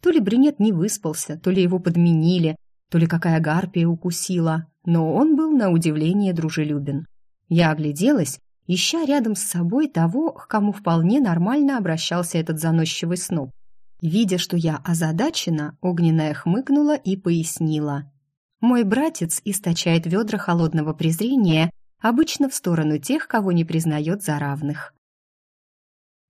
[SPEAKER 1] То ли брюнет не выспался, то ли его подменили, то ли какая гарпия укусила, но он был на удивление дружелюбен. Я огляделась, ища рядом с собой того, к кому вполне нормально обращался этот заносчивый сноб. Видя, что я озадачена, огненная хмыкнула и пояснила. Мой братец источает ведра холодного презрения обычно в сторону тех, кого не признает за равных.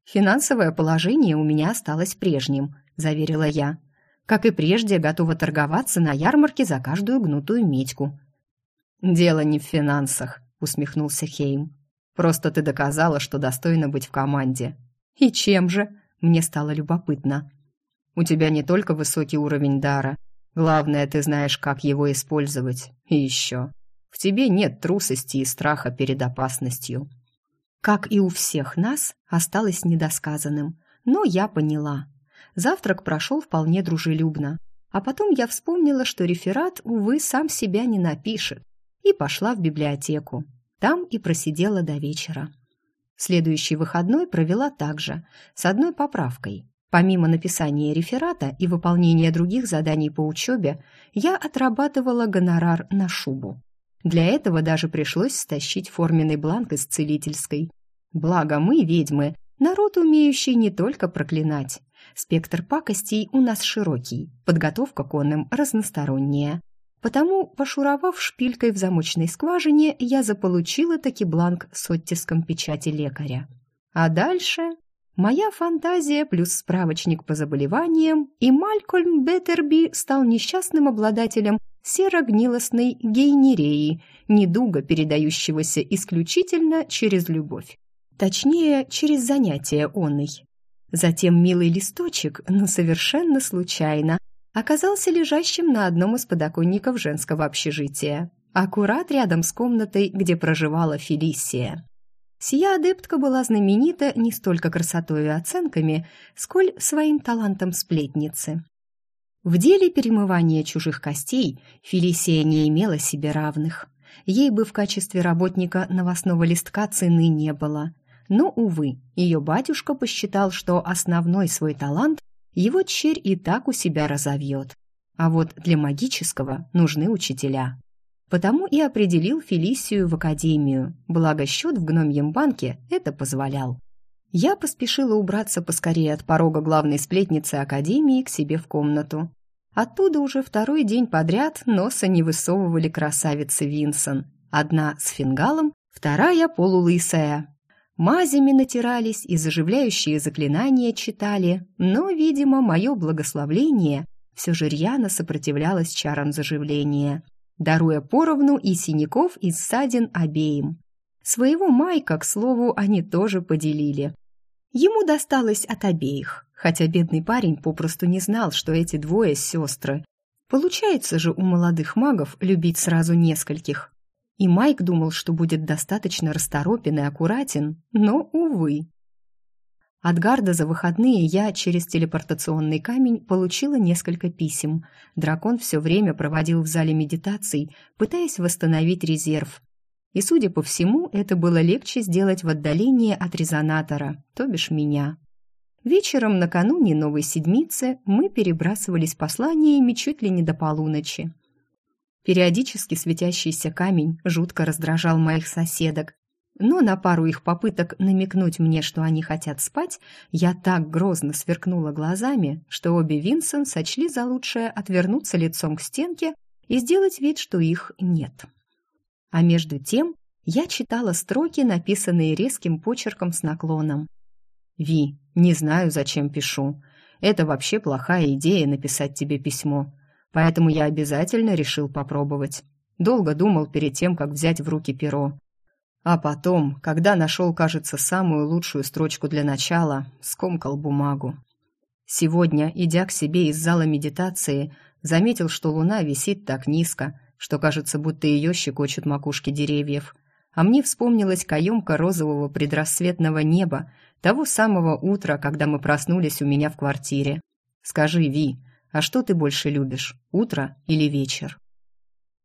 [SPEAKER 1] «Финансовое положение у меня осталось прежним», — заверила я. «Как и прежде, готова торговаться на ярмарке за каждую гнутую медьку». «Дело не в финансах», — усмехнулся Хейм. «Просто ты доказала, что достойна быть в команде». «И чем же?» — мне стало любопытно. «У тебя не только высокий уровень дара, Главное, ты знаешь, как его использовать. И еще. В тебе нет трусости и страха перед опасностью. Как и у всех нас, осталось недосказанным. Но я поняла. Завтрак прошел вполне дружелюбно. А потом я вспомнила, что реферат, увы, сам себя не напишет. И пошла в библиотеку. Там и просидела до вечера. Следующий выходной провела также, с одной поправкой. Помимо написания реферата и выполнения других заданий по учебе, я отрабатывала гонорар на шубу. Для этого даже пришлось стащить форменный бланк из целительской. Благо мы, ведьмы, народ, умеющий не только проклинать. Спектр пакостей у нас широкий, подготовка к онным разносторонняя. Потому, пошуровав шпилькой в замочной скважине, я заполучила таки бланк с оттиском печати лекаря. А дальше Моя фантазия плюс справочник по заболеваниям, и Малькольм Беттерби стал несчастным обладателем серогнилостной гейнереи, недуга, передающегося исключительно через любовь. Точнее, через занятие онной. Затем милый листочек, но совершенно случайно, оказался лежащим на одном из подоконников женского общежития, аккурат рядом с комнатой, где проживала Фелисия. Сия адептка была знаменита не столько красотой и оценками, сколь своим талантом сплетницы. В деле перемывания чужих костей Фелисия не имела себе равных. Ей бы в качестве работника новостного листка цены не было. Но, увы, ее батюшка посчитал, что основной свой талант его черь и так у себя разовьет. А вот для магического нужны учителя потому и определил Фелисию в академию, благо счет в гномьем банке это позволял. Я поспешила убраться поскорее от порога главной сплетницы академии к себе в комнату. Оттуда уже второй день подряд носа не высовывали красавицы Винсон. Одна с фингалом, вторая полулысая. Мазями натирались и заживляющие заклинания читали, но, видимо, мое благословление все же рьяно сопротивлялось чарам заживления даруя поровну и синяков, и ссадин обеим. Своего Майка, к слову, они тоже поделили. Ему досталось от обеих, хотя бедный парень попросту не знал, что эти двое сестры. Получается же у молодых магов любить сразу нескольких. И Майк думал, что будет достаточно расторопен и аккуратен, но, увы. От Гарда за выходные я через телепортационный камень получила несколько писем. Дракон все время проводил в зале медитаций, пытаясь восстановить резерв. И, судя по всему, это было легче сделать в отдалении от резонатора, то бишь меня. Вечером накануне новой седмицы мы перебрасывались посланиями чуть ли не до полуночи. Периодически светящийся камень жутко раздражал моих соседок, но на пару их попыток намекнуть мне, что они хотят спать, я так грозно сверкнула глазами, что обе Винсент сочли за лучшее отвернуться лицом к стенке и сделать вид, что их нет. А между тем я читала строки, написанные резким почерком с наклоном. «Ви, не знаю, зачем пишу. Это вообще плохая идея написать тебе письмо, поэтому я обязательно решил попробовать. Долго думал перед тем, как взять в руки перо. А потом, когда нашел, кажется, самую лучшую строчку для начала, скомкал бумагу. Сегодня, идя к себе из зала медитации, заметил, что луна висит так низко, что кажется, будто ее щекочут макушки деревьев. А мне вспомнилась каемка розового предрассветного неба, того самого утра, когда мы проснулись у меня в квартире. Скажи, Ви, а что ты больше любишь, утро или вечер?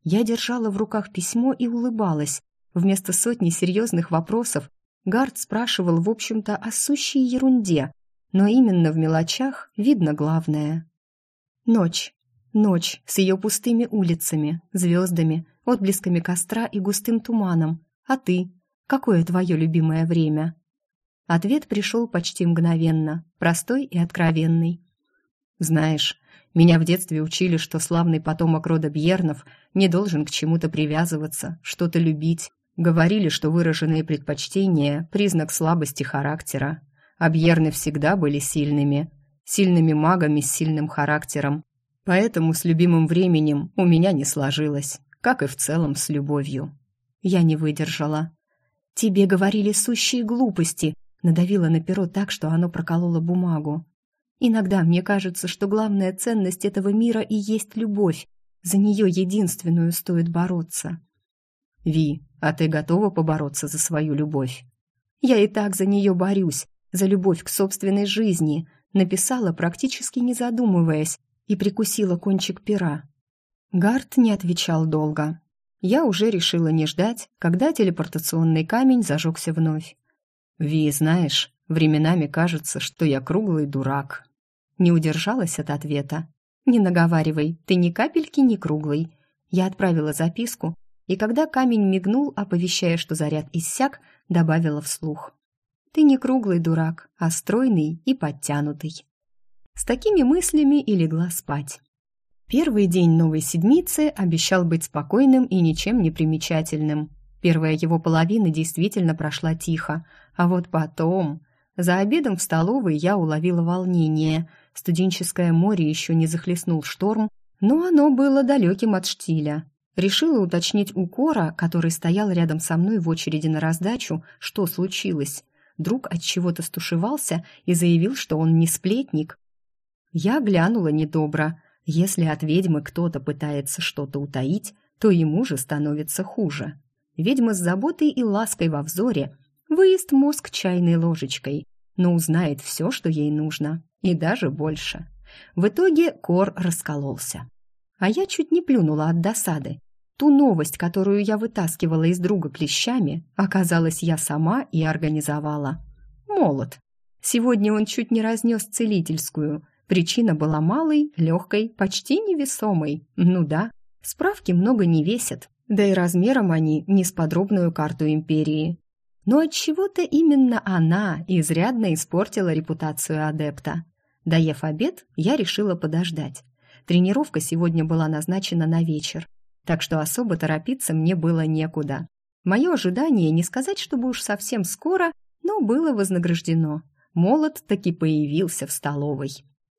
[SPEAKER 1] Я держала в руках письмо и улыбалась, Вместо сотни серьезных вопросов Гард спрашивал, в общем-то, о сущей ерунде, но именно в мелочах видно главное. Ночь. Ночь с ее пустыми улицами, звездами, отблесками костра и густым туманом. А ты? Какое твое любимое время? Ответ пришел почти мгновенно, простой и откровенный. Знаешь, меня в детстве учили, что славный потомок рода Бьернов не должен к чему-то привязываться, что-то любить, Говорили, что выраженные предпочтения – признак слабости характера. Абьерны всегда были сильными. Сильными магами с сильным характером. Поэтому с любимым временем у меня не сложилось, как и в целом с любовью. Я не выдержала. «Тебе говорили сущие глупости», надавила на перо так, что оно прокололо бумагу. «Иногда мне кажется, что главная ценность этого мира и есть любовь. За нее единственную стоит бороться». «Ви, а ты готова побороться за свою любовь?» «Я и так за нее борюсь, за любовь к собственной жизни», написала, практически не задумываясь, и прикусила кончик пера. Гард не отвечал долго. Я уже решила не ждать, когда телепортационный камень зажегся вновь. «Ви, знаешь, временами кажется, что я круглый дурак». Не удержалась от ответа. «Не наговаривай, ты ни капельки не круглый». Я отправила записку, и когда камень мигнул, оповещая, что заряд иссяк, добавила вслух. «Ты не круглый дурак, а стройный и подтянутый». С такими мыслями и легла спать. Первый день новой седмицы обещал быть спокойным и ничем не примечательным. Первая его половина действительно прошла тихо, а вот потом... За обедом в столовой я уловила волнение. Студенческое море еще не захлестнул шторм, но оно было далеким от штиля. Решила уточнить у Кора, который стоял рядом со мной в очереди на раздачу, что случилось. Друг от чего-то стушевался и заявил, что он не сплетник. Я глянула недобро. Если от ведьмы кто-то пытается что-то утаить, то ему же становится хуже. Ведьма с заботой и лаской во взоре выест мозг чайной ложечкой, но узнает все, что ей нужно, и даже больше. В итоге Кор раскололся. А я чуть не плюнула от досады. Ту новость, которую я вытаскивала из друга клещами, оказалось, я сама и организовала. Молот. Сегодня он чуть не разнес целительскую. Причина была малой, легкой, почти невесомой. Ну да, справки много не весят. Да и размером они не с подробную карту империи. Но от чего то именно она изрядно испортила репутацию адепта. Доев обед, я решила подождать. Тренировка сегодня была назначена на вечер так что особо торопиться мне было некуда. Мое ожидание не сказать, чтобы уж совсем скоро, но было вознаграждено. Молот таки появился в столовой.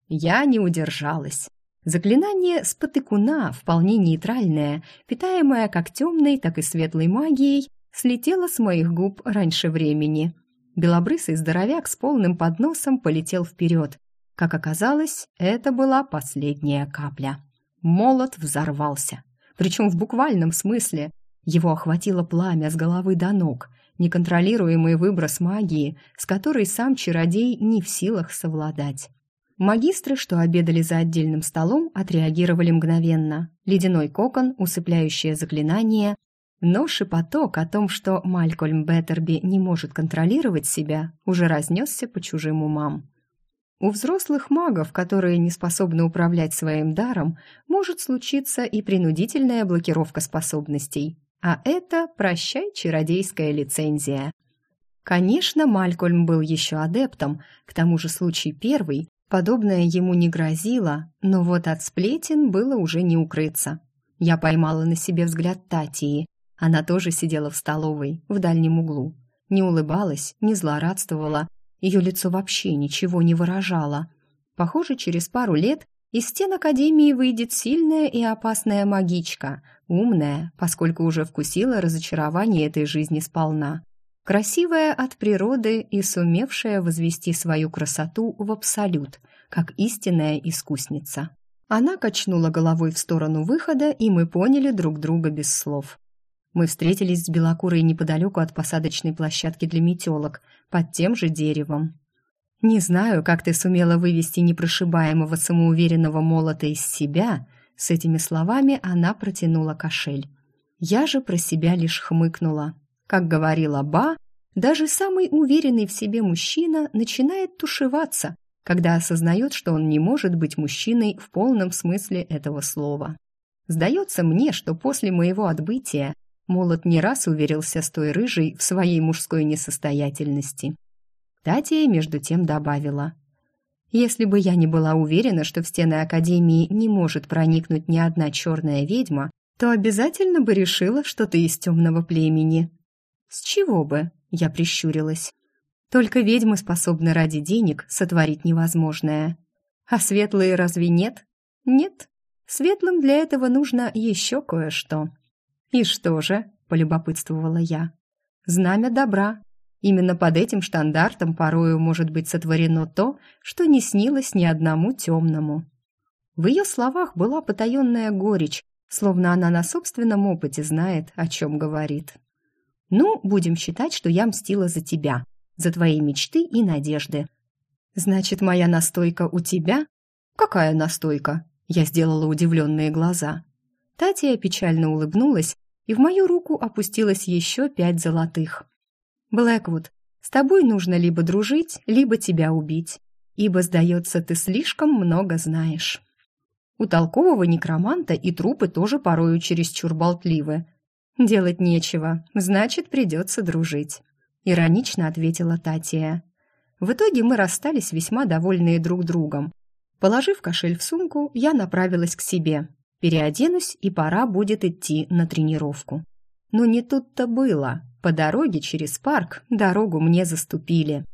[SPEAKER 1] Я не удержалась. Заклинание спотыкуна, вполне нейтральное, питаемое как темной, так и светлой магией, слетело с моих губ раньше времени. Белобрысый здоровяк с полным подносом полетел вперед. Как оказалось, это была последняя капля. Молот взорвался причем в буквальном смысле. Его охватило пламя с головы до ног. неконтролируемый выброс магии, с которой сам чародей не в силах совладать. Магистры, что обедали за отдельным столом, отреагировали мгновенно. Ледяной кокон, усыпляющее заклинание, но шепоток о том, что Малькольм Беттерби не может контролировать себя, уже разнесся по чужим умам. У взрослых магов, которые не способны управлять своим даром, может случиться и принудительная блокировка способностей. А это прощай чародейская лицензия. Конечно, Малькольм был еще адептом, к тому же случай первый, подобное ему не грозило, но вот от сплетен было уже не укрыться. Я поймала на себе взгляд Татии. Она тоже сидела в столовой, в дальнем углу. Не улыбалась, не злорадствовала, ее лицо вообще ничего не выражало. Похоже, через пару лет из стен Академии выйдет сильная и опасная магичка, умная, поскольку уже вкусила разочарование этой жизни сполна. Красивая от природы и сумевшая возвести свою красоту в абсолют, как истинная искусница. Она качнула головой в сторону выхода, и мы поняли друг друга без слов. Мы встретились с Белокурой неподалеку от посадочной площадки для метелок, под тем же деревом. «Не знаю, как ты сумела вывести непрошибаемого самоуверенного молота из себя», с этими словами она протянула кошель. Я же про себя лишь хмыкнула. Как говорила Ба, даже самый уверенный в себе мужчина начинает тушеваться, когда осознает, что он не может быть мужчиной в полном смысле этого слова. Сдается мне, что после моего отбытия Молот не раз уверился с той рыжей в своей мужской несостоятельности. Татья между тем добавила. «Если бы я не была уверена, что в стены Академии не может проникнуть ни одна черная ведьма, то обязательно бы решила, что ты из темного племени». «С чего бы?» — я прищурилась. «Только ведьмы способны ради денег сотворить невозможное. А светлые разве нет?» «Нет. Светлым для этого нужно еще кое-что». «И что же?» – полюбопытствовала я. «Знамя добра. Именно под этим штандартом порою может быть сотворено то, что не снилось ни одному темному». В ее словах была потаенная горечь, словно она на собственном опыте знает, о чем говорит. «Ну, будем считать, что я мстила за тебя, за твои мечты и надежды». «Значит, моя настойка у тебя?» «Какая настойка?» Я сделала удивленные глаза. Татья печально улыбнулась, и в мою руку опустилось еще пять золотых. «Блэквуд, с тобой нужно либо дружить, либо тебя убить, ибо, сдается, ты слишком много знаешь». У толкового некроманта и трупы тоже порою чересчур болтливы. «Делать нечего, значит, придется дружить», — иронично ответила Татья. В итоге мы расстались весьма довольные друг другом. Положив кошель в сумку, я направилась к себе, Переоденусь, и пора будет идти на тренировку. Но не тут-то было. По дороге через парк дорогу мне заступили.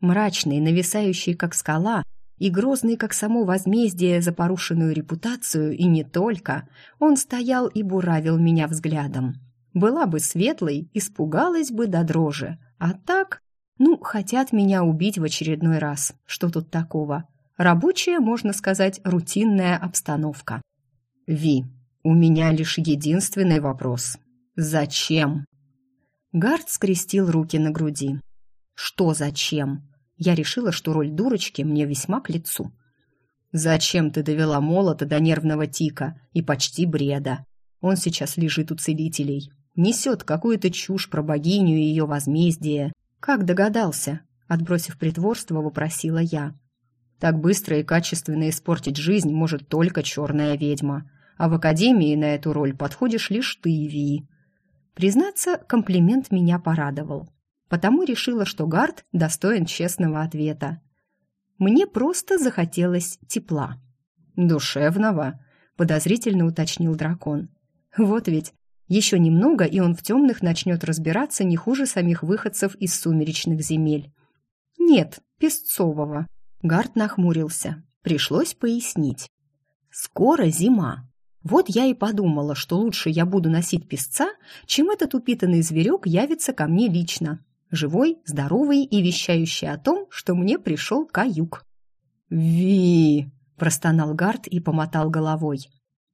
[SPEAKER 1] Мрачный, нависающий как скала, и грозный, как само возмездие за порушенную репутацию, и не только, он стоял и буравил меня взглядом. Была бы светлой, испугалась бы до дрожи. А так, ну, хотят меня убить в очередной раз. Что тут такого? Рабочая, можно сказать, рутинная обстановка. Ви, у меня лишь единственный вопрос. Зачем? Гард скрестил руки на груди. Что зачем? Я решила, что роль дурочки мне весьма к лицу. Зачем ты довела молота до нервного тика и почти бреда? Он сейчас лежит у целителей, несет какую-то чушь про богиню и ее возмездие. Как догадался? Отбросив притворство, вопросила я. Так быстро и качественно испортить жизнь может только черная ведьма а в академии на эту роль подходишь лишь ты, Ви. Признаться, комплимент меня порадовал. Потому решила, что Гард достоин честного ответа. Мне просто захотелось тепла. «Душевного», — подозрительно уточнил дракон. «Вот ведь, еще немного, и он в темных начнет разбираться не хуже самих выходцев из сумеречных земель». «Нет, Песцового». Гард нахмурился. Пришлось пояснить. «Скоро зима, вот я и подумала, что лучше я буду носить песца, чем этот упитанный зверек явится ко мне лично. Живой, здоровый и вещающий о том, что мне пришел каюк. «Ви!» – простонал Гард и помотал головой.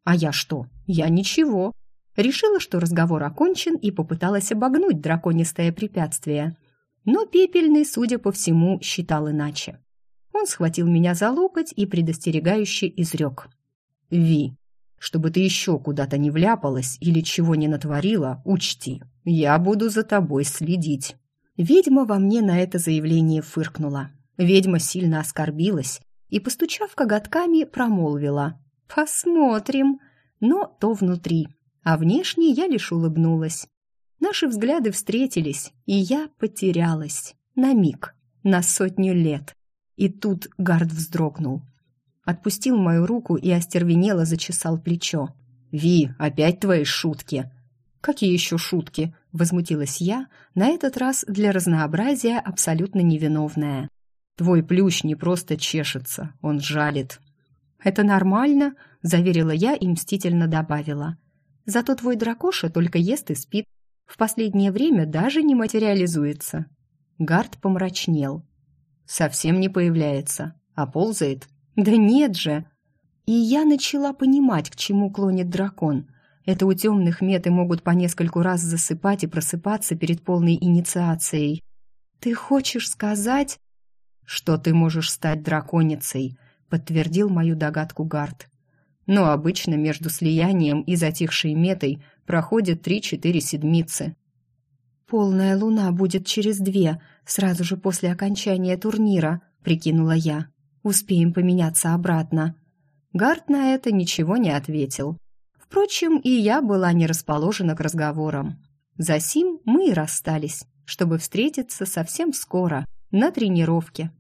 [SPEAKER 1] «А я что? Я ничего. Решила, что разговор окончен, и попыталась обогнуть драконистое препятствие. Но Пепельный, судя по всему, считал иначе. Он схватил меня за локоть и предостерегающе изрек. «Ви, чтобы ты еще куда-то не вляпалась или чего не натворила, учти, я буду за тобой следить». Ведьма во мне на это заявление фыркнула. Ведьма сильно оскорбилась и, постучав коготками, промолвила. «Посмотрим». Но то внутри, а внешне я лишь улыбнулась. Наши взгляды встретились, и я потерялась. На миг, на сотню лет. И тут Гард вздрогнул. Отпустил мою руку и остервенело зачесал плечо. «Ви, опять твои шутки!» «Какие еще шутки?» – возмутилась я, на этот раз для разнообразия абсолютно невиновная. «Твой плющ не просто чешется, он жалит». «Это нормально», – заверила я и мстительно добавила. «Зато твой дракоша только ест и спит. В последнее время даже не материализуется». Гард помрачнел. «Совсем не появляется, а ползает?» «Да нет же!» И я начала понимать, к чему клонит дракон. Это у темных меты могут по нескольку раз засыпать и просыпаться перед полной инициацией. «Ты хочешь сказать...» «Что ты можешь стать драконицей», — подтвердил мою догадку Гард. «Но обычно между слиянием и затихшей метой проходит три-четыре седмицы». «Полная луна будет через две, сразу же после окончания турнира», — прикинула я. «Успеем поменяться обратно». Гард на это ничего не ответил. Впрочем, и я была не расположена к разговорам. Засим мы и расстались, чтобы встретиться совсем скоро на тренировке.